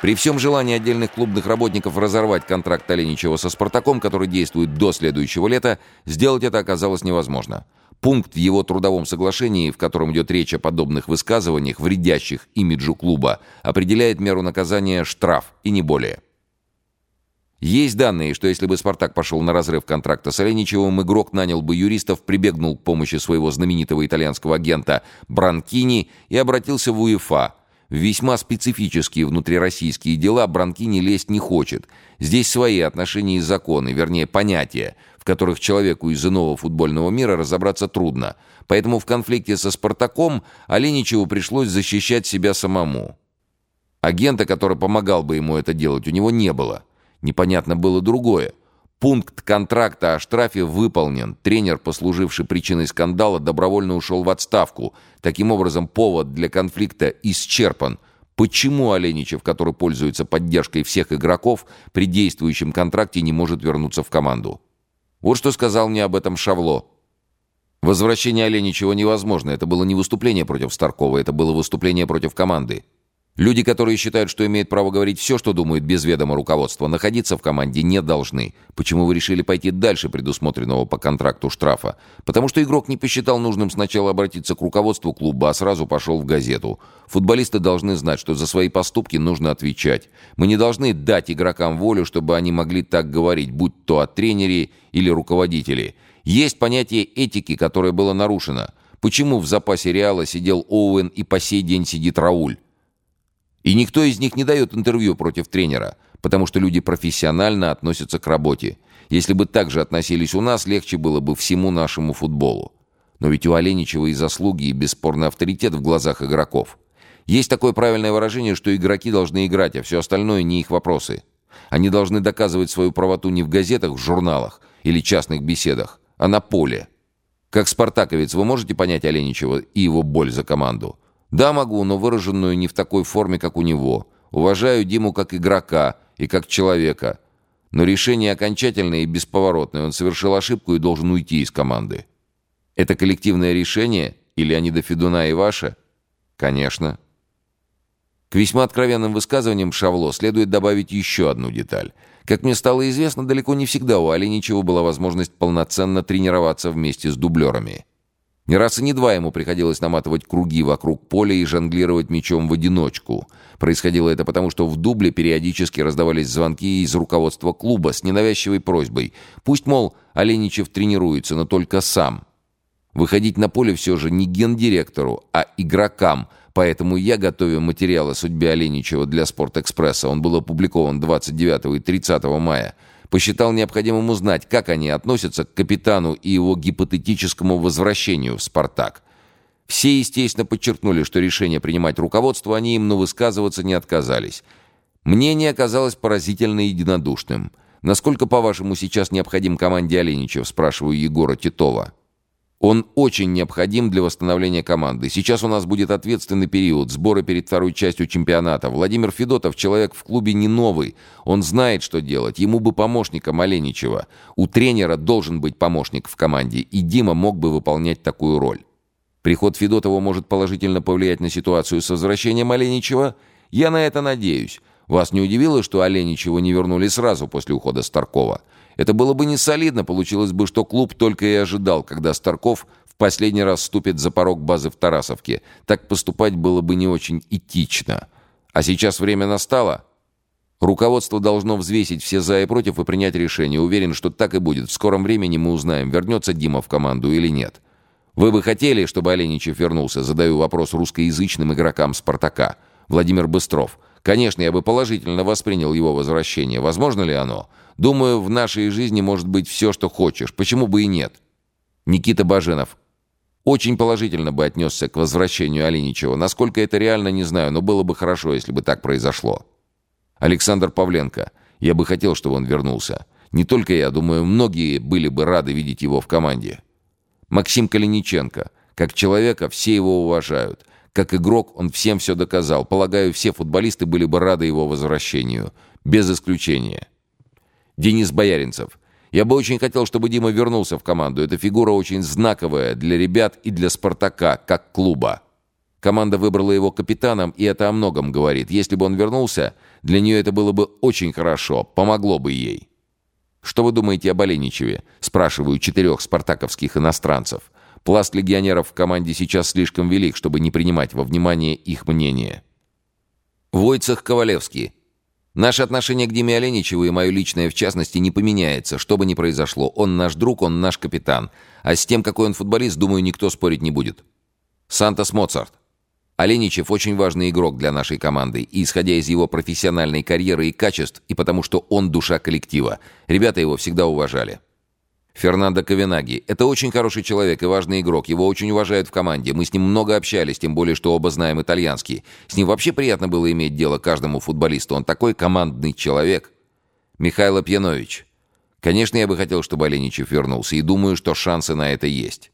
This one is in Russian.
При всем желании отдельных клубных работников разорвать контракт Оленичева со «Спартаком», который действует до следующего лета, сделать это оказалось невозможно. Пункт в его трудовом соглашении, в котором идет речь о подобных высказываниях, вредящих имиджу клуба, определяет меру наказания штраф, и не более. Есть данные, что если бы «Спартак» пошел на разрыв контракта с Оленичевым, игрок нанял бы юристов, прибегнул к помощи своего знаменитого итальянского агента Бранкини и обратился в УЕФА. В весьма специфические внутрироссийские дела Бранкини лезть не хочет. Здесь свои отношения и законы, вернее, понятия, в которых человеку из иного футбольного мира разобраться трудно. Поэтому в конфликте со «Спартаком» Оленичеву пришлось защищать себя самому. Агента, который помогал бы ему это делать, у него не было. Непонятно было другое. Пункт контракта о штрафе выполнен. Тренер, послуживший причиной скандала, добровольно ушел в отставку. Таким образом, повод для конфликта исчерпан. Почему Оленичев, который пользуется поддержкой всех игроков, при действующем контракте не может вернуться в команду? Вот что сказал мне об этом Шавло. Возвращение Оленичева невозможно. Это было не выступление против Старкова, это было выступление против команды. Люди, которые считают, что имеют право говорить все, что думают без ведома руководства, находиться в команде не должны. Почему вы решили пойти дальше предусмотренного по контракту штрафа? Потому что игрок не посчитал нужным сначала обратиться к руководству клуба, а сразу пошел в газету. Футболисты должны знать, что за свои поступки нужно отвечать. Мы не должны дать игрокам волю, чтобы они могли так говорить, будь то о тренере или руководителе. Есть понятие этики, которое было нарушено. Почему в запасе Реала сидел Оуэн и по сей день сидит Рауль? И никто из них не дает интервью против тренера, потому что люди профессионально относятся к работе. Если бы так же относились у нас, легче было бы всему нашему футболу. Но ведь у Оленичева и заслуги, и бесспорный авторитет в глазах игроков. Есть такое правильное выражение, что игроки должны играть, а все остальное не их вопросы. Они должны доказывать свою правоту не в газетах, в журналах или частных беседах, а на поле. Как спартаковец вы можете понять Оленичева и его боль за команду? Да, могу, но выраженную не в такой форме, как у него. Уважаю Диму как игрока и как человека. Но решение окончательное и бесповоротное. Он совершил ошибку и должен уйти из команды. Это коллективное решение? Или Леонида Федуна и ваше? Конечно. К весьма откровенным высказываниям Шавло следует добавить еще одну деталь. Как мне стало известно, далеко не всегда у Оленичева была возможность полноценно тренироваться вместе с дублерами. Не раз и не два ему приходилось наматывать круги вокруг поля и жонглировать мячом в одиночку. Происходило это потому, что в дубле периодически раздавались звонки из руководства клуба с ненавязчивой просьбой. Пусть, мол, Оленичев тренируется, но только сам. Выходить на поле все же не гендиректору, а игрокам, поэтому я, готовя материал о судьбе Оленичева для «Спортэкспресса», он был опубликован 29 и 30 мая, посчитал необходимым узнать, как они относятся к капитану и его гипотетическому возвращению в «Спартак». Все, естественно, подчеркнули, что решение принимать руководство они им, но высказываться не отказались. Мнение оказалось поразительно единодушным. «Насколько, по-вашему, сейчас необходим команде Оленичев?» – спрашиваю Егора Титова. Он очень необходим для восстановления команды. Сейчас у нас будет ответственный период, сборы перед второй частью чемпионата. Владимир Федотов человек в клубе не новый. Он знает, что делать. Ему бы помощника Маленичева. У тренера должен быть помощник в команде, и Дима мог бы выполнять такую роль. Приход Федотова может положительно повлиять на ситуацию с возвращением Оленичева? Я на это надеюсь. Вас не удивило, что Оленичева не вернули сразу после ухода Старкова? Это было бы не солидно, получилось бы, что клуб только и ожидал, когда Старков в последний раз ступит за порог базы в Тарасовке. Так поступать было бы не очень этично. А сейчас время настало. Руководство должно взвесить все за и против и принять решение. Уверен, что так и будет. В скором времени мы узнаем, вернется Дима в команду или нет. Вы бы хотели, чтобы Оленичев вернулся? Задаю вопрос русскоязычным игрокам «Спартака». Владимир Быстров. Конечно, я бы положительно воспринял его возвращение. Возможно ли оно? Думаю, в нашей жизни может быть все, что хочешь. Почему бы и нет? Никита Баженов. Очень положительно бы отнесся к возвращению Оленичева. Насколько это реально, не знаю, но было бы хорошо, если бы так произошло. Александр Павленко. Я бы хотел, чтобы он вернулся. Не только я, думаю, многие были бы рады видеть его в команде. Максим Калиниченко. Как человека все его уважают. Как игрок он всем все доказал. Полагаю, все футболисты были бы рады его возвращению. Без исключения. Денис Бояринцев. Я бы очень хотел, чтобы Дима вернулся в команду. Эта фигура очень знаковая для ребят и для «Спартака», как клуба. Команда выбрала его капитаном, и это о многом говорит. Если бы он вернулся, Для нее это было бы очень хорошо, помогло бы ей. «Что вы думаете об Оленичеве?» – спрашиваю четырех спартаковских иностранцев. Пласт легионеров в команде сейчас слишком велик, чтобы не принимать во внимание их мнение. Войцех Ковалевский. Наше отношение к Диме Оленичеву и мое личное в частности не поменяется, что бы ни произошло. Он наш друг, он наш капитан. А с тем, какой он футболист, думаю, никто спорить не будет. Сантос Моцарт. Оленичев очень важный игрок для нашей команды, и исходя из его профессиональной карьеры и качеств, и потому что он душа коллектива. Ребята его всегда уважали. Фернандо Ковенаги. Это очень хороший человек и важный игрок. Его очень уважают в команде. Мы с ним много общались, тем более, что оба знаем итальянский. С ним вообще приятно было иметь дело каждому футболисту. Он такой командный человек. Михайло Пьянович. Конечно, я бы хотел, чтобы Оленичев вернулся, и думаю, что шансы на это есть.